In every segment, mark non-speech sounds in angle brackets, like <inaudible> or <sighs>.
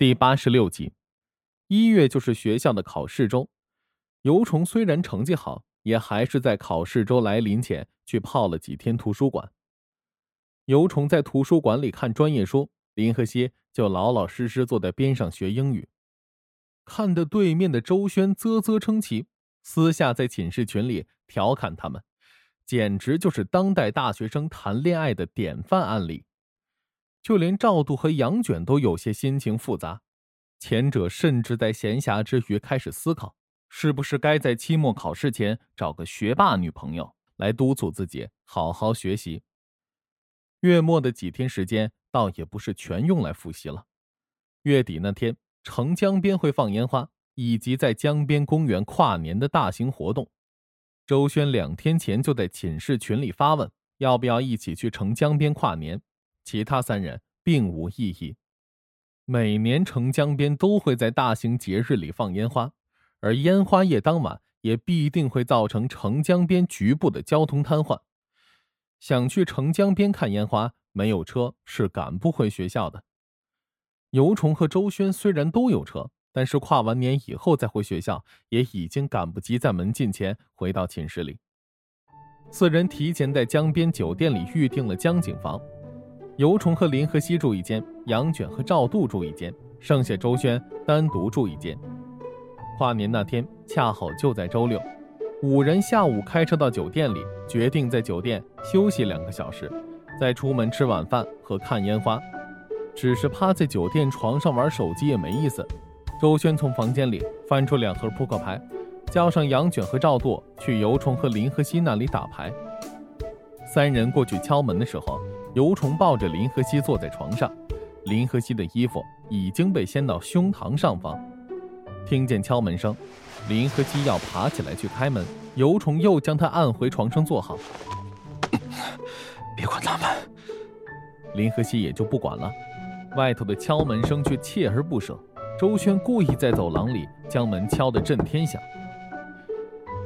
第八十六集，一月就是学校的考试周。尤虫虽然成绩好，也还是在考试周来临前去泡了几天图书馆。尤虫在图书馆里看专业书，林和熙就老老实实坐在边上学英语。看得对面的周轩啧啧称奇，私下在寝室群里调侃他们，简直就是当代大学生谈恋爱的典范案例。就连赵度和杨卷都有些心情复杂，前者甚至在闲暇之余开始思考，是不是该在期末考试前找个学霸女朋友来督促自己好好学习。月末的几天时间，倒也不是全用来复习了。月底那天，城江边会放烟花，以及在江边公园跨年的大型活动。周轩两天前就在寝室群里发问，要不要一起去城江边跨年。其他三人并无异议。每年城江边都会在大型节日里放烟花，而烟花夜当晚也必定会造成城江边局部的交通瘫痪。想去城江边看烟花，没有车是赶不回学校的。尤虫和周轩虽然都有车，但是跨完年以后再回学校，也已经赶不及在门禁前回到寝室里。四人提前在江边酒店里预定了江景房。尤虫和林和熙住一间，杨卷和赵度住一间，剩下周轩单独住一间。跨年那天恰好就在周六，五人下午开车到酒店里，决定在酒店休息两个小时，再出门吃晚饭和看烟花。只是趴在酒店床上玩手机也没意思。周轩从房间里翻出两盒扑克牌，叫上杨卷和赵度去尤虫和林和熙那里打牌。三人过去敲门的时候。尤虫抱着林和熙坐在床上，林和熙的衣服已经被掀到胸膛上方。听见敲门声，林和熙要爬起来去开门，尤虫又将他按回床上坐好。别管他们，<coughs> 林和熙也就不管了。外头的敲门声却锲而不舍。周轩故意在走廊里将门敲得震天响。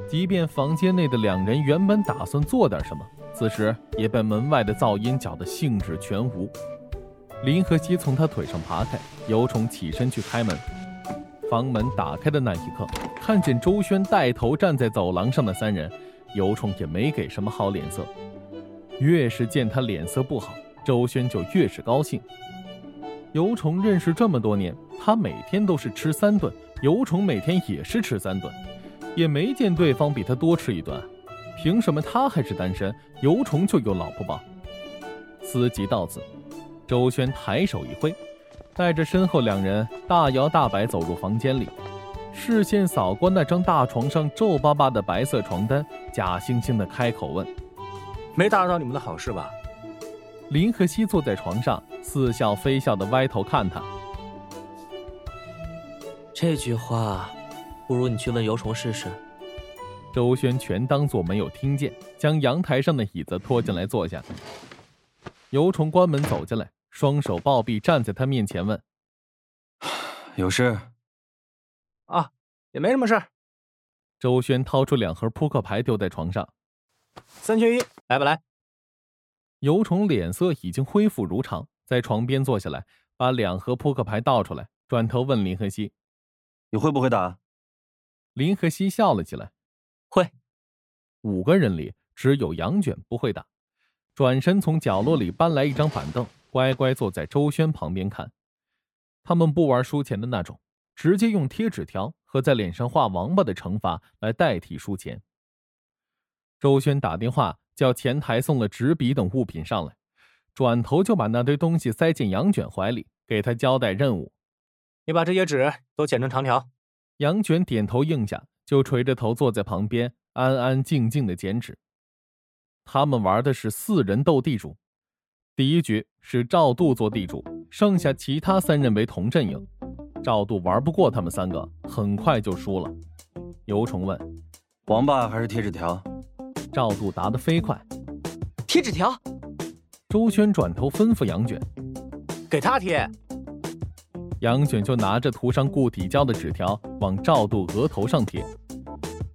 即便房间内的两人原本打算做点什么。此时也被门外的噪音搅得兴致全无。林和熙从他腿上爬开，尤虫起身去开门。房门打开的那一刻，看见周轩带头站在走廊上的三人，尤虫也没给什么好脸色。越是见他脸色不好，周轩就越是高兴。尤虫认识这么多年，他每天都是吃三顿，尤虫每天也是吃三顿，也没见对方比他多吃一顿。凭什么他还是单身，尤虫就有老婆抱？思及到此，周轩抬手一挥，带着身后两人大摇大摆走入房间里，视线扫过那张大床上皱巴巴的白色床单，假惺惺的开口问：“没打扰到你们的好事吧？”林和熙坐在床上，似笑非笑的歪头看他。这句话，不如你去问尤虫试试。周轩全当作没有听见，将阳台上的椅子拖进来坐下。尤虫关门走进来，双手抱臂站在他面前问：“ <sighs> 有事？”“啊，也没什么事。”周轩掏出两盒扑克牌丢在床上，“三缺一，来不来？”尤虫脸色已经恢复如常，在床边坐下来，把两盒扑克牌倒出来，转头问林和熙：“你会不会打？”林和熙笑了起来。会，五个人里只有杨卷不会打，转身从角落里搬来一张板凳，乖乖坐在周轩旁边看。他们不玩输钱的那种，直接用贴纸条和在脸上画王八的惩罚来代替输钱。周轩打电话叫前台送了纸笔等物品上来，转头就把那堆东西塞进杨卷怀里，给他交代任务：你把这些纸都剪成长条。杨卷点头应下。就垂着头坐在旁边，安安静静的剪纸。他们玩的是四人斗地主，第一局是赵度做地主，剩下其他三人为同阵营。赵度玩不过他们三个，很快就输了。尤虫问：“王八还是贴纸条？”赵度答得飞快：“贴纸条。”周轩转头吩咐杨卷：“给他贴。”杨卷就拿着涂上固体胶的纸条往赵度额头上贴。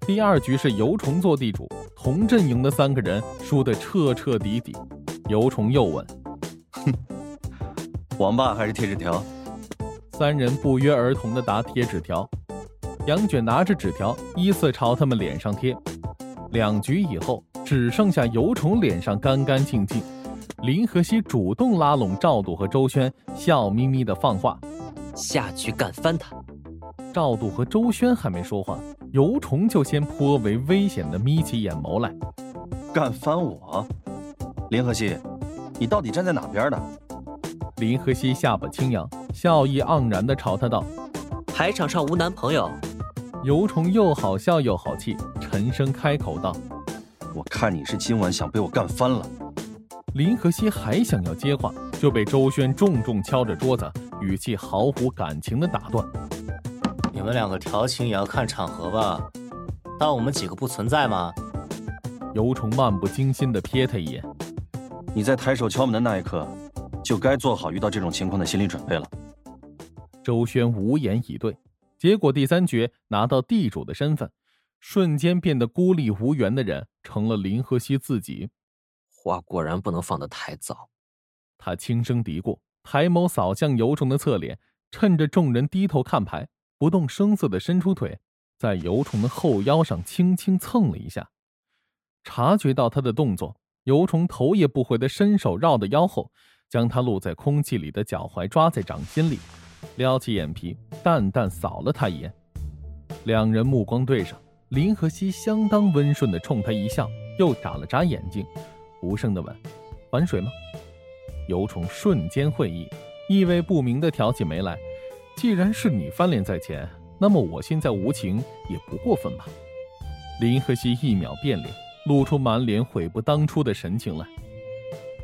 第二局是尤虫做地主，同阵营的三个人输得彻彻底底。尤虫又问：“哼，王八还是贴纸条？”三人不约而同的答贴纸条。杨卷拿着纸条，依次朝他们脸上贴。两局以后，只剩下尤虫脸上干干净净。林和熙主动拉拢赵度和周轩，笑眯眯的放话：“下去干翻他。”赵度和周轩还没说话，尤虫就先颇为危险的眯起眼眸来：“干翻我？林和熙，你到底站在哪边的？”林和熙下巴轻扬，笑意盎然的朝他道：“排场上无男朋友。”尤虫又好笑又好气，沉声开口道：“我看你是今晚想被我干翻了。”林和熙还想要接话，就被周轩重重敲着桌子，语气毫无感情的打断：“你们两个调情也要看场合吧？当我们几个不存在吗？”尤虫漫不经心的瞥他一眼：“你在抬手敲门的那一刻，就该做好遇到这种情况的心理准备了。”周轩无言以对。结果第三局拿到地主的身份，瞬间变得孤立无援的人成了林和熙自己。话果然不能放得太早。他轻声嘀咕，抬眸扫向尤虫的侧脸，趁着众人低头看牌，不动声色的伸出腿，在尤虫的后腰上轻轻蹭了一下。察觉到他的动作，尤虫头也不回的伸手绕到腰后，将他露在空气里的脚踝抓在掌心里。撩起眼皮，淡淡扫了他一眼，两人目光对上，林和熙相当温顺的冲他一笑，又眨了眨眼睛，无声的问：“玩水吗？”尤虫瞬间会意，意味不明的挑起眉来：“既然是你翻脸在前，那么我现在无情也不过分吧？”林和熙一秒变脸，露出满脸悔不当初的神情来。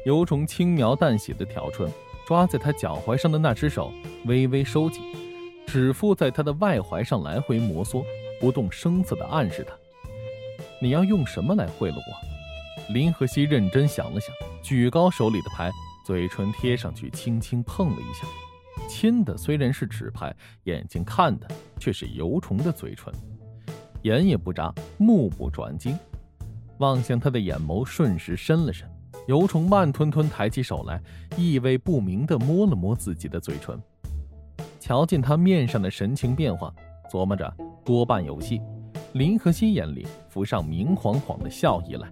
尤虫轻描淡写的挑唇。抓在他脚踝上的那只手微微收紧，指腹在他的外踝上来回摩挲，不动声色地暗示他：“你要用什么来贿赂我？”林和熙认真想了想，举高手里的牌，嘴唇贴上去，轻轻碰了一下，亲的虽然是纸牌，眼睛看的却是油虫的嘴唇，眼也不眨，目不转睛，望向他的眼眸瞬时深了深。尤虫慢吞吞抬起手来，意味不明地摸了摸自己的嘴唇，瞧见他面上的神情变化，琢磨着多半有戏。林和熙眼里浮上明晃晃的笑意来，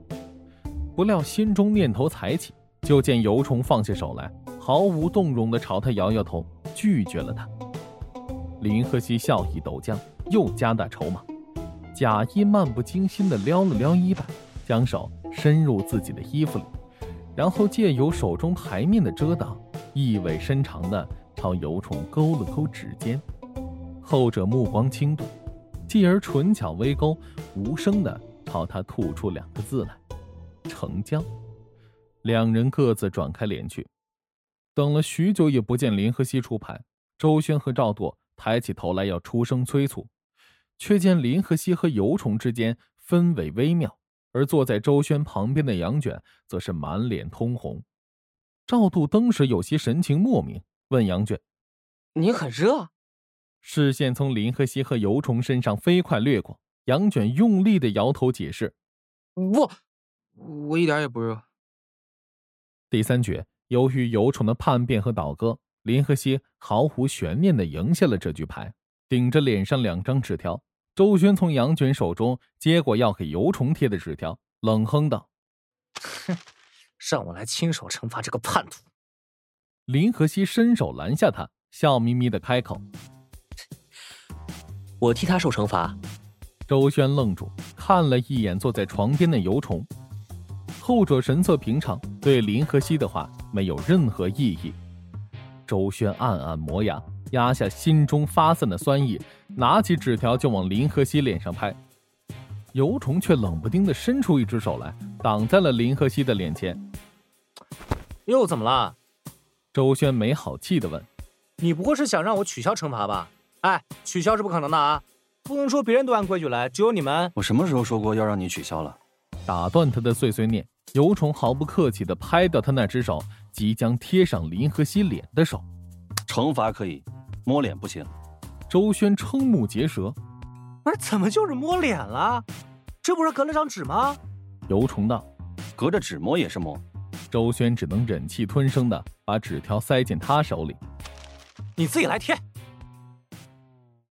不料心中念头才起，就见尤虫放下手来，毫无动容地朝他摇摇头，拒绝了他。林和熙笑意陡降，又加大筹码，假意漫不经心地撩了撩衣摆，将手伸入自己的衣服里。然后借由手中牌面的遮挡，意味深长地朝尤虫勾了勾指尖。后者目光轻动，继而唇角微勾，无声地朝他吐出两个字来：“成交。”两人各自转开脸去。等了许久也不见林和熙出牌，周轩和赵铎抬起头来要出声催促，却见林和熙和尤虫之间氛围微妙。而坐在周轩旁边的杨卷则是满脸通红，赵度当时有些神情莫名，问杨卷：“你很热？”视线从林和熙和尤虫身上飞快掠过，杨卷用力的摇头解释：“不，我一点也不热。”第三局，由于尤虫的叛变和倒戈，林和熙毫无悬念的赢下了这局牌，顶着脸上两张纸条。周轩从杨卷手中接过要给尤虫贴的纸条，冷哼道：“哼，让我来亲手惩罚这个叛徒。”林和熙伸手拦下他，笑眯眯的开口：“我替他受惩罚。”周轩愣住，看了一眼坐在床边的尤虫，后者神色平常，对林和熙的话没有任何异议。周轩暗暗磨牙。压下心中发散的酸意，拿起纸条就往林和熙脸上拍。尤虫却冷不丁的伸出一只手来，挡在了林和熙的脸前。又怎么了？周轩没好气的问：“你不会是想让我取消惩罚吧？哎，取消是不可能的啊！不能说别人都按规矩来，只有你们……我什么时候说过要让你取消了？”打断他的碎碎念，尤虫毫不客气地拍掉他那只手即将贴上林和熙脸的手。惩罚可以。摸脸不行，周轩瞠目结舌，不是怎么就是摸脸了？这不是隔了张纸吗？尤虫道，隔着纸摸也是摸。周轩只能忍气吞声的把纸条塞进他手里，你自己来贴。